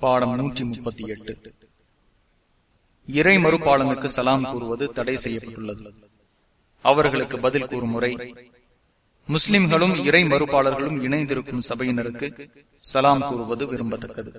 பாடம் நூற்றி முப்பத்தி எட்டு. இறை மறுப்பாளனுக்கு சலாம் கூறுவது தடை செய்யப்பட்டுள்ளது. அவர்களுக்கு பதில் கூறும் முறை முஸ்லிம்களும் இறை மறுப்பாளர்களும் இணைந்திருக்கும் சபையினருக்கு சலாம் கூறுவது விரும்பத்தக்கது.